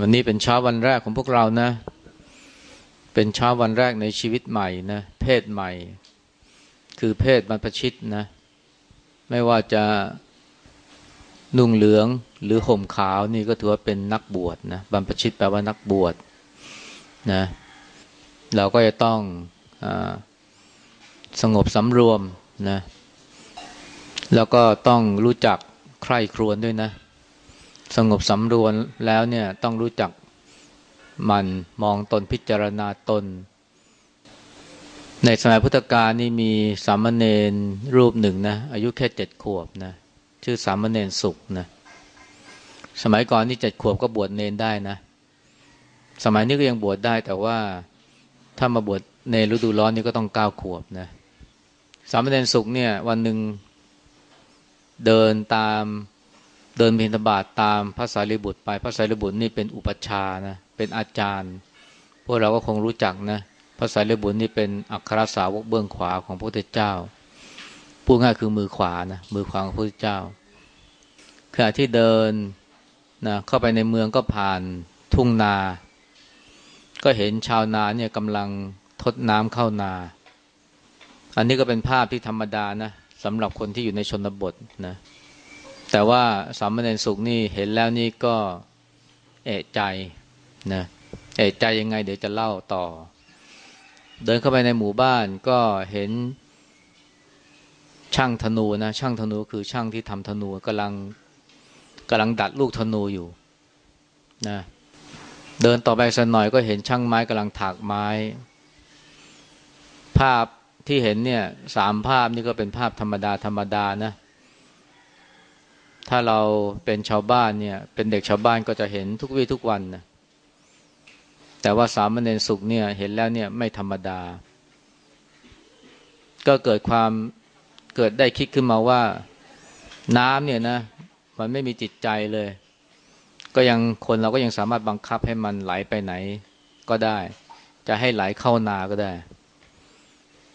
วันนี้เป็นเช้าวันแรกของพวกเรานะ เป็นเช้าวันแรกในชีวิตใหม่นะ เพศใหม่ คือเพศบรรพชิตนะ ไม่ว่าจะนุ่งเหลืองหรือห่มขาวนี่ก็ถือว่าเป็นนักบวชนะบรรพชิตแปลว่านักบวชนะ เราก็จะต้องอสงบสำรวมนะ แล้วก็ต้องรู้จักใคร่ครวญด้วยนะ สงบสำรวมแล้วเนี่ยต้องรู้จักมันมองตนพิจารณาตน ในสมัยพุทธกาลนี่มีสามเณรรูปหนึ่งนะอายุแค่เจ็ดขวบนะชื่อสามเณรสุขนะสมัยก่อนนี่เจ็ดขวบก็บวชเนนได้นะ สมัยนี้ก็ยังบวชได้แต่ว่าถ้ามาบวชในฤดูร้อนนี่ก็ต้องเก้าขวบนะสามเณรสุขเนี่ย วันหนึ่งเดินตาม เดินบิณฑบาตตามพระสารีบุตรไปพระสารีบุตรนี่เป็นอุปชานะเป็นอาจารย์ พวกเราก็คงรู้จักนะพระสารีบุตรนี่เป็นอัครสาวกเบื้องขวาของพระพุทธเจ้าพูดง่ายคือมือขวานะมือขวาของพระพุทธเจ้าขณะที่เดินนะเข้าไปในเมืองก็ผ่านทุ่งนา ก็เห็นชาวนาเนี่ยกำลังทดน้ำเข้านา อันนี้ก็เป็นภาพที่ธรรมดานะสำหรับคนที่อยู่ในชนบทนะ แต่ว่าสามเณรสุขนี่เห็นแล้วนี่ก็เอะใจนะเอะใจยังไงเดี๋ยวจะเล่าต่อ เดินเข้าไปในหมู่บ้านก็เห็นช่างธนูนะช่างธนูคือช่างที่ทำธนูกำลังกำลังดัดลูกธนูอยู่นะเดินต่อไปสักหน่อยก็เห็นช่างไม้กำลังถากไม้ ภาพที่เห็นเนี่ยสามภาพนี่ก็เป็นภาพธรรมดาธรรมดานะ ถ้าเราเป็นชาวบ้านเนี่ย เป็นเด็กชาวบ้านก็จะเห็นทุกวี่ทุกวันนะแต่ว่าสามเณรสุขเนี่ยเห็นแล้วเนี่ยไม่ธรรมดา ก็เกิดความเกิดได้คิดขึ้นมาว่า น้ำเนี่ยนะ มันไม่มีจิตใจเลย ก็ยังคนเราก็ยังสามารถบังคับให้มันไหลไปไหนก็ได้ จะให้ไหลเข้านาก็ได้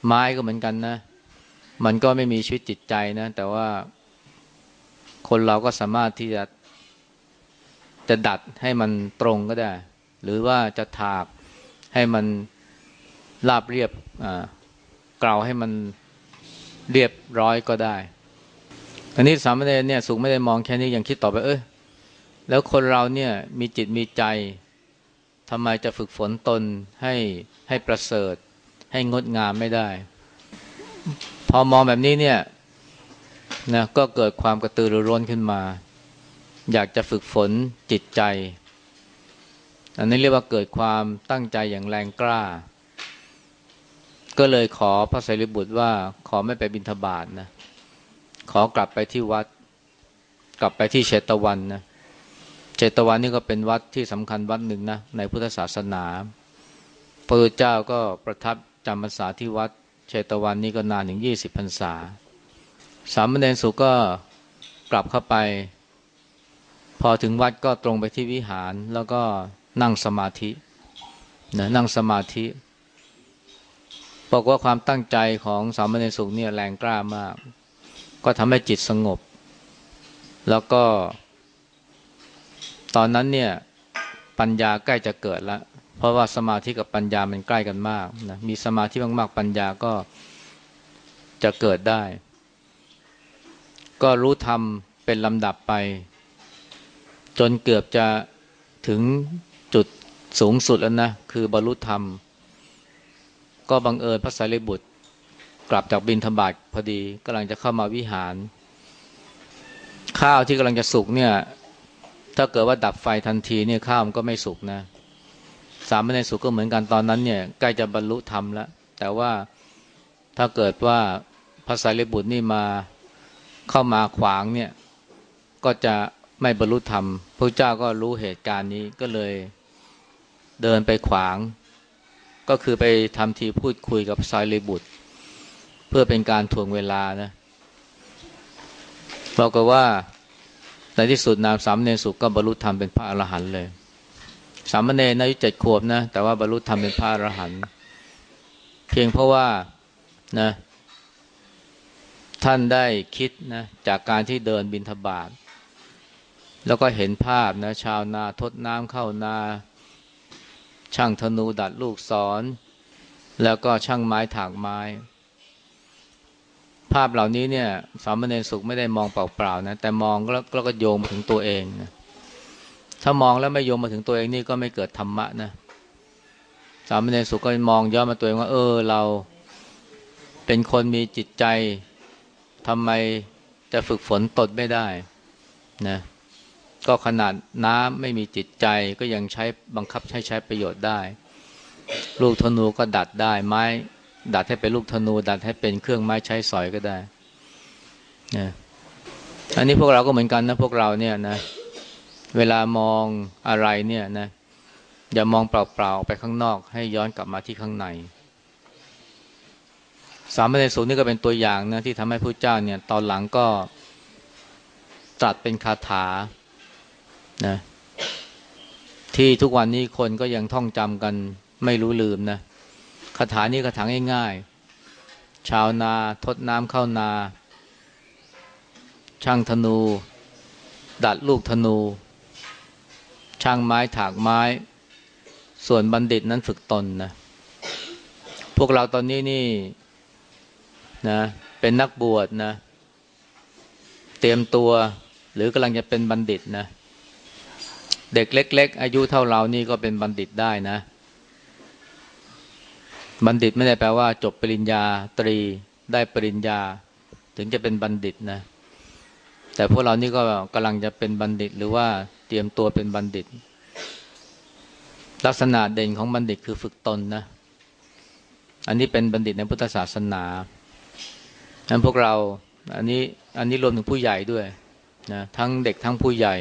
ไม้ก็เหมือนกันนะ มันก็ไม่มีชีวิตจิตใจนะ แต่ว่า คนเราก็สามารถที่จะจะดัดให้มันตรงก็ได้ หรือว่าจะถากให้มันราบเรียบกล่าวให้มันเรียบร้อยก็ได้อันนี้สามเณรเนี่ยสุขไม่ได้มองแค่นี้ยังคิดต่อไป เอ้ยแล้วคนเราเนี่ยมีจิตมีใจทำไมจะฝึกฝนตนให้ให้ประเสริฐ ให้งดงามไม่ได้ พอมองแบบนี้เนี่ย นะก็เกิดความกระตือรือร้นขึ้นมา อยากจะฝึกฝนจิตใจ อันนี้เรียกว่าเกิดความตั้งใจอย่างแรงกล้า ก็เลยขอพระสารีบุตรว่าขอไม่ไปบิณฑบาตนะ ขอกลับไปที่วัด กลับไปที่เชตวันนะเชตวันนี่ก็เป็นวัดที่สำคัญวัดหนึ่งนะในพุทธศาสนาพระพุทธเจ้าก็ประทับจำพรรษาที่วัดเชตวันนี่ก็นานถึงยี่สิบพรรษา สามเณรสุก็กลับเข้าไป พอถึงวัดก็ตรงไปที่วิหารแล้วก็นั่งสมาธินะนั่งสมาธิ บอกว่าความตั้งใจของสามเณรสุเนี่ยแรงกล้ามาก ก็ทำให้จิตสงบ แล้วก็ ตอนนั้นเนี่ยปัญญาใกล้จะเกิดแล้ว เพราะว่าสมาธิกับปัญญามันใกล้กันมากนะมีสมาธิมากๆปัญญาก็จะเกิดได้ ก็รู้ธรรมเป็นลำดับไป จนเกือบจะถึงจุดสูงสุดแล้วนะ คือบรรลุธรรม ก็บังเอิญพระสารีบุตร กลับจากบินธบาตพอดีกำลังจะเข้ามาวิหาร ข้าวที่กำลังจะสุกเนี่ย ถ้าเกิดว่าดับไฟทันทีเนี่ยข้าวมันก็ไม่สุกนะ สามในสุกก็เหมือนกันตอนนั้นเนี่ยใกล้จะบรรลุธรรมแล้วแต่ว่าถ้าเกิดว่าพระสารีบุตรนี่มา เข้ามาขวางเนี่ย ก็จะไม่บรรลุธรรมพระเจ้าก็รู้เหตุการณ์นี้ก็เลยเดินไปขวาง ก็คือไปทำทีพูดคุยกับซายเลบุตร เพื่อเป็นการทวงเวลานะบอกกันว่าในที่สุดนามสามเณรสุก็บรรลุธรรมเป็นพระอรหันต์เลย สามเณรอายุเจ็ดขวบนะ แต่ว่าบรรลุธรรมเป็นพระอรหันต์เพียงเพราะว่านะ ท่านได้คิดนะจากการที่เดินบินทบาทแล้วก็เห็นภาพนะชาวนาทดน้ำเข้านา ช่างธนูดัดลูกศร แล้วก็ช่างไม้ถากไม้ ภาพเหล่านี้เนี่ย สามเณรสุขไม่ได้มองเปล่าๆนะแต่มองแล้วก็โยงมาถึงตัวเองนะถ้ามองแล้วไม่โยงมาถึงตัวเองนี่ก็ไม่เกิดธรรมะนะสามเณรสุขก็มองย้อนมาตัวเองว่า เออเราเป็นคนมีจิตใจ ทำไมจะฝึกฝนตนไม่ได้นะก็ขนาดน้ำไม่มีจิตใจก็ยังใช้บังคับใช้ใช้ประโยชน์ได้ ลูกธนูก็ดัดได้ ไม้ ดัดให้เป็นลูกธนู ดัดให้เป็นเครื่องไม้ใช้สอยก็ได้นะอันนี้พวกเราก็เหมือนกันนะพวกเราเนี่ยนะ เวลามองอะไรเนี่ยนะอย่ามองเปล่าๆไปข้างนอก ให้ย้อนกลับมาที่ข้างในามเณรสูงนี่ก็เป็นตัวอย่างนะที่ทำให้พระเจ้าเนี่ยตอนหลังก็ตรัสเป็นคาถานะที่ทุกวันนี้คนก็ยังท่องจำกันไม่รู้ลืมนะคาถานี้คาถาง่ายๆ ชาวนาทดน้ำเข้านา ช่างธนู ดัดลูกธนู ช่างไม้ถากไม้ ส่วนบัณฑิตนั้นฝึกตนนะพวกเราตอนนี้นี่ นะ เป็นนักบวชนะ เตรียมตัวหรือกำลังจะเป็นบัณฑิตนะ เด็กเล็ก ๆ อายุเท่าเรานี่ก็เป็นบัณฑิตได้นะ บัณฑิตไม่ได้แปลว่า จบปริญญาตรีได้ปริญญา ถึงจะเป็นบัณฑิตนะ แต่พวกเรานี่ก็กำลังจะเป็นบัณฑิต หรือว่าเตรียมตัวเป็นบัณฑิต ลักษณะเด่นของบัณฑิตคือฝึกตนนะ อันนี้เป็นบัณฑิตในพุทธศาสนา นั้นพวกเราอันนี้อันนี้รวมถึงผู้ใหญ่ด้วยนะทั้งเด็กทั้งผู้ใหญ่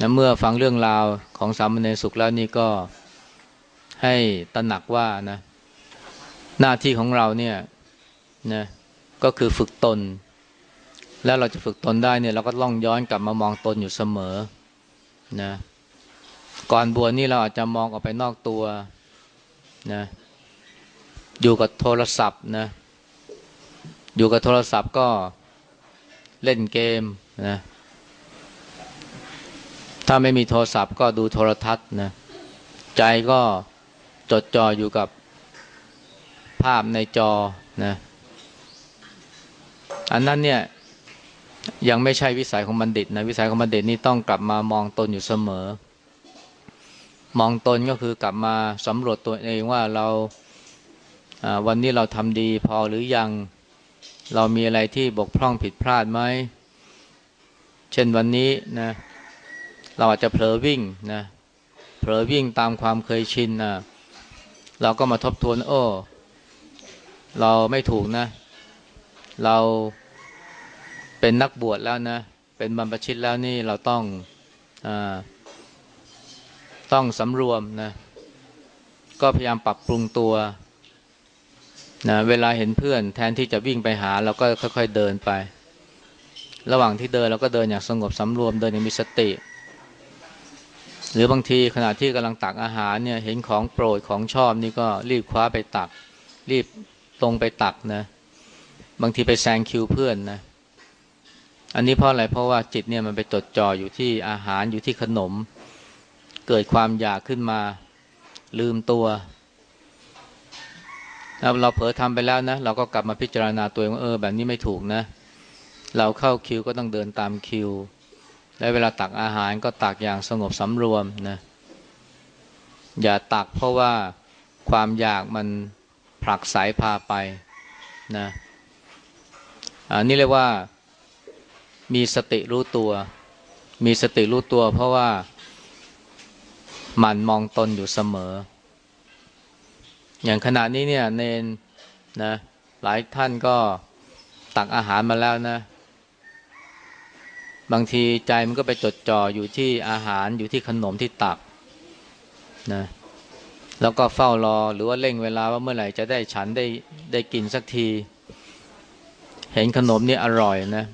นะเมื่อฟังเรื่องราวของสามเณรสุขแล้วนี่ก็ให้ตระหนักว่านะหน้าที่ของเราเนี่ยนะก็คือฝึกตน แล้วเราจะฝึกตนได้เนี่ยเราก็ล่องย้อนกลับมามองตนอยู่เสมอนะก่อนบวชนี่เราอาจจะมองออกไปนอกตัวนะอยู่กับโทรศัพท์นะ อยู่กับโทรศัพท์ก็เล่นเกมนะถ้าไม่มีโทรศัพท์ก็ดูโทรทัศน์นะใจก็จดจ่ออยู่กับภาพในจอนะอันนั้นเนี่ยยังไม่ใช่วิสัยของบัณฑิตนะวิสัยของบัณฑิตนี่ต้องกลับมามองตนอยู่เสมอ มองตนก็คือกลับมาสำรวจตัวเองว่าเราวันนี้เราทำดีพอหรือยัง เรามีอะไรที่บกพร่องผิดพลาดไหม เช่นวันนี้นะ เราอาจจะเผลอวิ่งนะ เผลอวิ่งตามความเคยชินนะเราก็มาทบทวน โอ้ เราไม่ถูกนะ เราเป็นนักบวชแล้วนะ เป็นบรรพชิตแล้วนี่เราต้องอต้องสำรวมนะ ก็พยายามปรับปรุงตัว นะเวลาเห็นเพื่อนแทนที่จะวิ่งไปหาเราก็ค่อย ๆเดินไป ระหว่างที่เดินเราก็เดินอย่างสงบสำรวมเดินอย่างมีสติ หรือบางทีขณะที่กำลังตักอาหารเนี่ยเห็นของโปรดของชอบนี่ก็รีบคว้าไปตัก รีบตรงไปตักนะ บางทีไปแซงคิวเพื่อนนะ อันนี้เพราะอะไรเพราะว่าจิตเนี่ยมันไปจดจ่ออยู่ที่อาหารอยู่ที่ขนม เกิดความอยากขึ้นมา ลืมตัว เราเผลอทำไปแล้วนะ เราก็กลับมาพิจารณาตัวเองว่าเออแบบนี้ไม่ถูกนะ เราเข้าคิวก็ต้องเดินตามคิว และเวลาตักอาหารก็ตักอย่างสงบสำรวมนะ อย่าตักเพราะว่าความอยากมันผลักสายพาไปนะอันนี้เรียกว่ามีสติรู้ตัว มีสติรู้ตัวเพราะว่ามันมองตนอยู่เสมอ อย่างขณะนี้เนี่ยเนนนะ หลายท่านก็ตักอาหารมาแล้วนะ บางทีใจมันก็ไปจดจ่ออยู่ที่อาหารอยู่ที่ขนมที่ตักนะ แล้วก็เฝ้ารอหรือว่าเร่งเวลาว่าเมื่อไหร่จะได้ฉันได้ได้กินสักที เห็นขนมนี่อร่อยนะ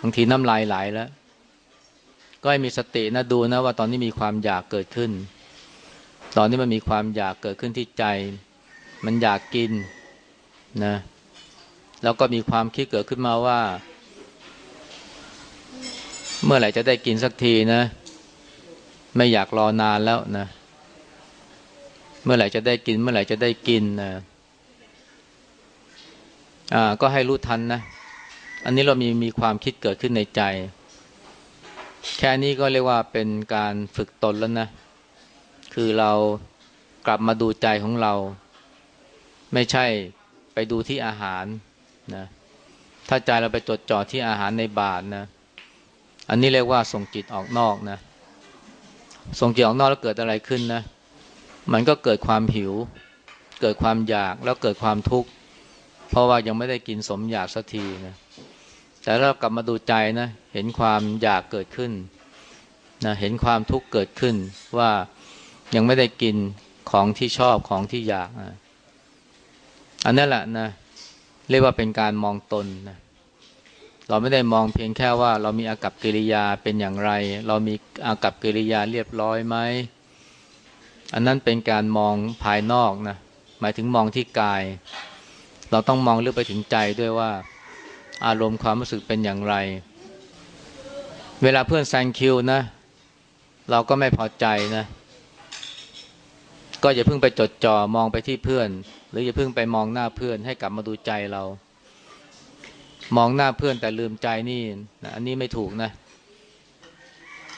บางทีน้ำลายไหลแล้ว ก็ให้มีสตินะดูนะว่าตอนนี้มีความอยากเกิดขึ้น ตอนนี้มันมีความอยากเกิดขึ้นที่ใจ มันอยากกินนะแล้วก็มีความคิดเกิดขึ้นมาว่า เมื่อไหร่จะได้กินสักทีนะ ไม่อยากรอนานแล้วนะ เมื่อไหร่จะได้กิน เมื่อไหร่จะได้กินนะอ่าก็ให้รู้ทันนะ อันนี้เรามีมีความคิดเกิดขึ้นในใจ แค่นี้ก็เรียกว่าเป็นการฝึกตนแล้วนะ คือเรากลับมาดูใจของเรา ไม่ใช่ไปดูที่อาหารนะถ้าใจเราไปจดจ่อที่อาหารในบาทนะ อันนี้เรียกว่าส่งจิตออกนอกนะ ส่งจิตออกนอกแล้วเกิดอะไรขึ้นนะ มันก็เกิดความหิว เกิดความอยากแล้วเกิดความทุกข์ เพราะว่ายังไม่ได้กินสมอยากสักทีนะ แต่เรากลับมาดูใจนะ เห็นความอยากเกิดขึ้นนะ เห็นความทุกข์เกิดขึ้นว่ายังไม่ได้กินของที่ชอบของที่อยากนะ อันนั้นแหละนะเรียกว่าเป็นการมองตนนะเราไม่ได้มองเพียงแค่ว่า เรามีอากับกิริยาเป็นอย่างไร เรามีอากับกิริยาเรียบร้อยไหมอันนั้นเป็นการมองภายนอกนะหมายถึงมองที่กาย เราต้องมองลึกไปถึงใจด้วยว่า อารมณ์ความรู้สึกเป็นอย่างไร เวลาเพื่อนแซงคิวนะ เราก็ไม่พอใจนะ ก็อย่าเพิ่งไปจดจ่อมองไปที่เพื่อน หรืออย่าเพิ่งไปมองหน้าเพื่อนให้กลับมาดูใจเรา มองหน้าเพื่อนแต่ลืมใจนี่นะอันนี้ไม่ถูกนะ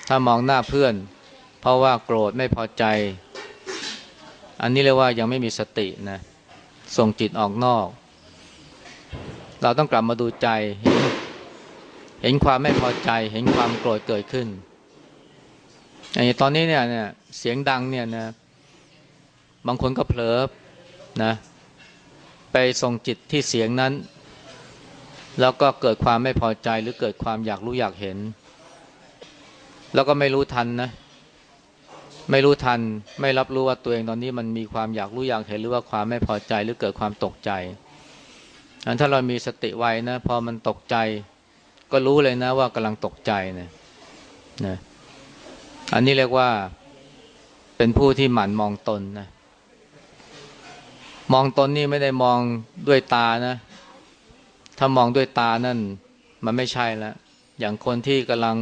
ถ้ามองหน้าเพื่อน เพราะว่าโกรธไม่พอใจ อันนี้เรียกว่ายังไม่มีสตินะส่งจิตออกนอก เราต้องกลับมาดูใจ เห็นเห็นความไม่พอใจ เห็นความโกรธเกิดขึ้นอย่างตอนนี้เนี่ยเนี่ยเสียงดังเนี่ยนะบางคนก็เผลอ นะไปส่งจิตที่เสียงนั้น แล้วก็เกิดความไม่พอใจหรือเกิดความอยากรู้อยากเห็น แล้วก็ไม่รู้ทันนะ ไม่รู้ทันไม่รับรู้ว่าตัวเองตอนนี้มันมีความอยากรู้อยากเห็นหรือว่าความไม่พอใจหรือเกิดความตกใจอันถ้าเรามีสติไว้นะพอมันตกใจ ก็รู้เลยนะว่ากำลังตกใจนะนะอันนี้เรียกว่าเป็นผู้ที่หมั่นมองตนนะ มองตนนี่ไม่ได้มองด้วยตานะ ถ้ามองด้วยตานั่น มันไม่ใช่ล้วอย่างคนที่กำลัง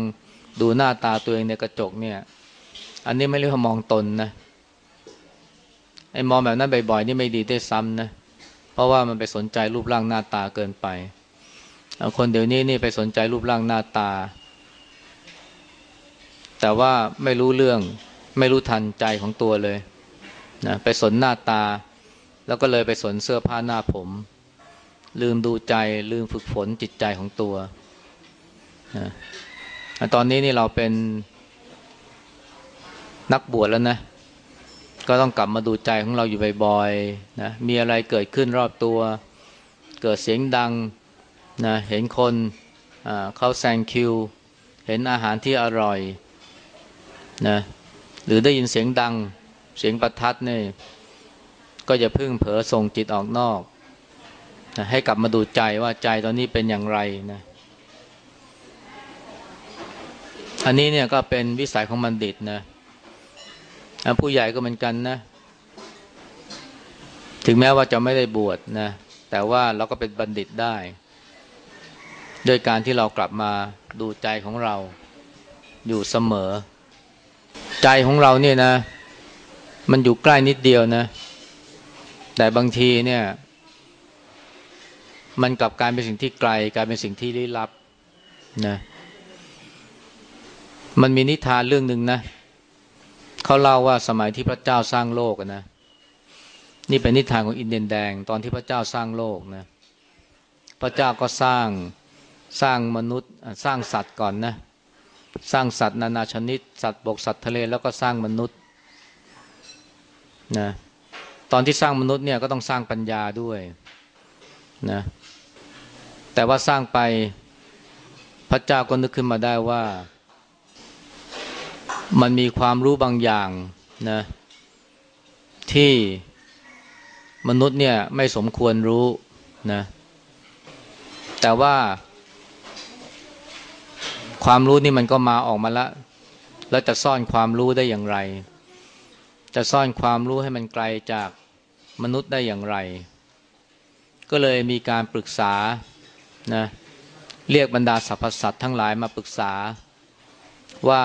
ดูหน้าตาตัวเองในกระจกเนี่ย อันนี้ไม่เรียกว่ามองตนนะไอ้มองแบบนั้นบ่อยๆนี่ไม่ดีได้ซ้ำนะเพราะว่ามันไปสนใจรูปร่างหน้าตาเกินไปคนเดี๋ยวนี้นี่ไปสนใจรูปร่างหน้าตา แต่ว่าไม่รู้เรื่อง ไม่รู้ทันใจของตัวเลยนะไปสนหน้าตา แล้วก็เลยไปสนเสื้อผ้าหน้าผม ลืมดูใจลืมฝึกฝนจิตใจของตัวนะตอนนี้นี่เราเป็นนักบวชแล้วนะ ก็ต้องกลับมาดูใจของเราอยู่บ่อยๆนะมีอะไรเกิดขึ้นรอบตัว เกิดเสียงดังนะเห็นคนเข้าแซงคิว เห็นอาหารที่อร่อยนะหรือได้ยินเสียงดังเสียงประทัดเนี่ย ก็จะพึ่งเผลอส่งจิตออกนอกนะให้กลับมาดูใจว่าใจตอนนี้เป็นอย่างไรนะอันนี้เนี่ยก็เป็นวิสัยของบัณฑิตนะผู้ใหญ่ก็เหมือนกันนะ ถึงแม้ว่าจะไม่ได้บวชนะแต่ว่าเราก็เป็นบัณฑิตได้โดยการที่เรากลับมาดูใจของเราอยู่เสมอ ใจของเราเนี่ยนะ มันอยู่ใกล้นิดเดียวนะ แต่บางทีเนี่ย มันกลับกลายเป็นสิ่งที่ไกลกลายเป็นสิ่งที่ลี้ลับนะมันมีนิทานเรื่องหนึ่งนะเขาเล่าว่าสมัยที่พระเจ้าสร้างโลกนะนี่เป็นนิทานของอินเดียนแดง ตอนที่พระเจ้าสร้างโลกนะพระเจ้าก็สร้างสร้างมนุษย์สร้างสัตว์ก่อนนะสร้างสัตว์นานาชนิด สัตว์บกสัตว์ทะเลแล้วก็สร้างมนุษย์นะ ตอนที่สร้างมนุษย์เนี่ยก็ต้องสร้างปัญญาด้วยนะแต่ว่าสร้างไปพระเจ้าก็นึกขึ้นมาได้ว่า มันมีความรู้บางอย่างนะที่มนุษย์เนี่ยไม่สมควรรู้นะแต่ว่า ความรู้นี่มันก็มาออกมาละแล้วจะซ่อนความรู้ได้อย่างไร จะซ่อนความรู้ให้มันไกลจาก มนุษย์ได้อย่างไร ก็เลยมีการปรึกษานะเรียกบรรดาสรรพสัตว์ทั้งหลายมาปรึกษาว่า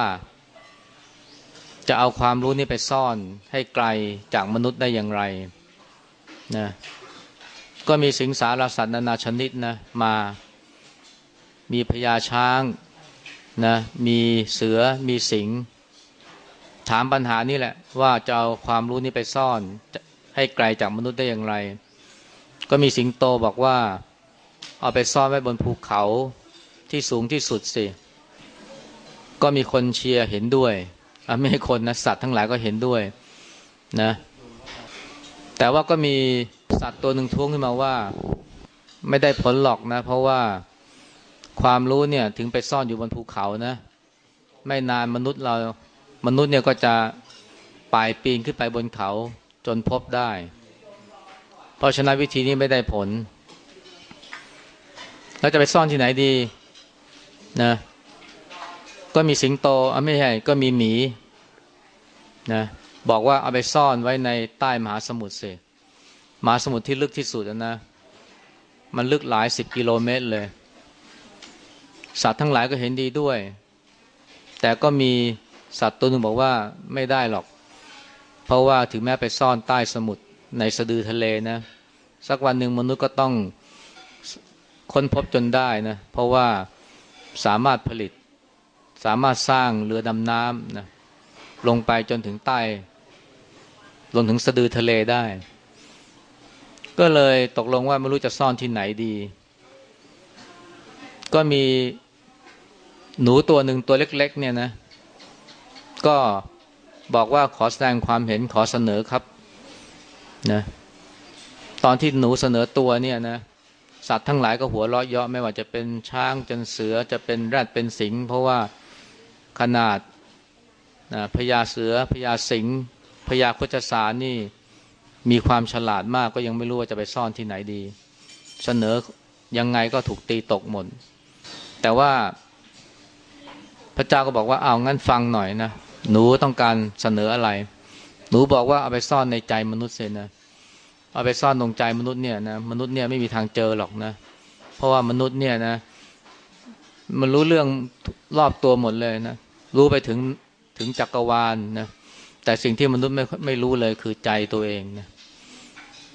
จะเอาความรู้นี้ไปซ่อนให้ไกลจากมนุษย์ได้อย่างไรนะก็มีสิงสารสัตว์นานาชนิดนะมามีพญาช้างนะมีเสือมีสิง ถามปัญหานี่แหละ ว่าจะเอาความรู้นี้ไปซ่อน ให้ไกลจากมนุษย์ได้อย่างไร ก็มีสิงโตบอกว่า เอาไปซ่อนไว้บนภูเขาที่สูงที่สุดสิ ก็มีคนเชียร์เห็นด้วยไม่ให้คนนะสัตว์ทั้งหลายก็เห็นด้วยนะ แต่ว่าก็มีสัตว์ตัวหนึ่งท้วงขึ้นมาว่า ไม่ได้ผลหรอกนะ เพราะว่าความรู้เนี่ยถึงไปซ่อนอยู่บนภูเขานะ ไม่นานมนุษย์เรามนุษย์เนี่ยก็จะป่ายปีนขึ้นไปบนเขา จนพบได้ เพราะฉะนั้นวิธีนี้ไม่ได้ผล เราจะไปซ่อนที่ไหนดีนะ ก็มีสิงโตอะไม่ใช่ก็มีหมีนะบอกว่าเอาไปซ่อนไว้ในใต้มหาสมุทรสิมหาสมุทรที่ลึกที่สุดนะ มันลึกหลายสิบกิโลเมตรเลย สัตว์ทั้งหลายก็เห็นดีด้วย แต่ก็มีสัตว์ตัวหนึ่งบอกว่าไม่ได้หรอก เพราะว่าถึงแม้ไปซ่อนใต้สมุทรในสะดือทะเลนะ สักวันหนึ่งมนุษย์ก็ต้องค้นพบจนได้นะ เพราะว่าสามารถผลิต สามารถสร้างเรือดำน้ำนะลงไปจนถึงใต้ลงถึงสะดือทะเลได้ ก็เลยตกลงว่าไม่รู้จะซ่อนที่ไหนดี ก็มีหนูตัวหนึ่งตัวเล็ก ๆ เนี่ยนะ ก็ บอกว่าขอแสดงความเห็นขอเสนอครับนะตอนที่หนูเสนอตัวเนี่ยนะสัตว์ทั้งหลายก็หัวเราะเยาะไม่ว่าจะเป็นช้างจนเสือจะเป็นแรดเป็นสิง เพราะว่าขนาดพญาเสือพญาสิงพญาโคจสารนี่มีความฉลาดมากก็ยังไม่รู้ว่าจะไปซ่อนที่ไหนดี เสนอยังไงก็ถูกตีตกหมดแต่ว่าพระเจ้าก็บอกว่าเอางั้นฟังหน่อยนะ หนูต้องการเสนออะไร หนูบอกว่าเอาไปซ่อนในใจมนุษย์เสียนะเอาไปซ่อนตรงใจมนุษย์เนี่ยนะมนุษย์เนี่ยไม่มีทางเจอหรอกนะ เพราะว่ามนุษย์เนี่ยนะ มันรู้เรื่องรอบตัวหมดเลยนะรู้ไปถึงถึงจักรวาลนนะแต่สิ่งที่มนุษย์ไม่ไม่รู้เลยคือใจตัวเองนะ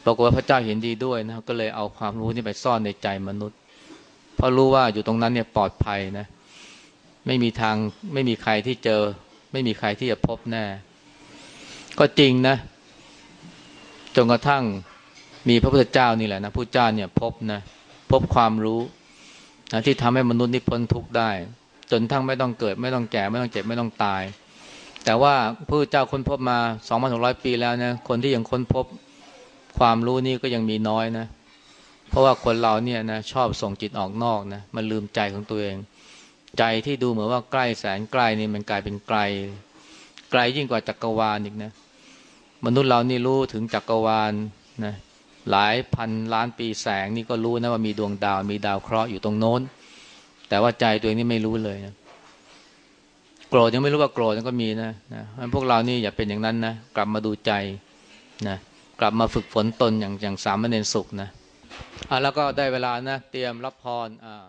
ปรากฏว่าพระเจ้าเห็นดีด้วยนะก็เลยเอาความรู้นี้ไปซ่อนในใจมนุษย์ เพราะรู้ว่าอยู่ตรงนั้นเนี่ยปลอดภัยนะ ไม่มีทางไม่มีใครที่เจอ ไม่มีใครที่จะพบแน่ ก็จริงนะ จนกระทั่งมีพระพุทธเจ้านี่แหละนะผู้เจ้าเนี่ยพบนะพบความรู้นะที่ทำให้มนุษย์นี่พ้นทุกข์ได้ จนทั้งไม่ต้องเกิด ไม่ต้องแก่ไม่ต้องเจ็บไม่ต้องตาย แต่ว่าพระเจ้าค้นพบมาสองพันหกร้อยปีแล้วนะคนที่ยังค้นพบความรู้นี่ก็ยังมีน้อยนะ เพราะว่าคนเราเนี่ยนะชอบส่งจิตออกนอกนะมันลืมใจของตัวเอง ใจที่ดูเหมือนว่าใกล้แสนใกล้นี่มันกลายเป็นไกล ไกลยิ่งกว่าจักรวาลอีกนะ มนุษย์เรานี่รู้ถึงจักรวาลนะหลายพันล้านปีแสงนี่ก็รู้นะว่ามีดวงดาว มีดาวเคราะห์อยู่ตรงโน้น แต่ว่าใจตัวเองนี่ไม่รู้เลยนะโกรธยังไม่รู้ว่าโกรธก็มีนะนะพวกเรานี่อย่าเป็นอย่างนั้นนะกลับมาดูใจนะกลับมาฝึกฝนตนอย่างอย่างสามเณรสุขนะอะแล้วก็ได้เวลานะ เตรียมรับพรอ่า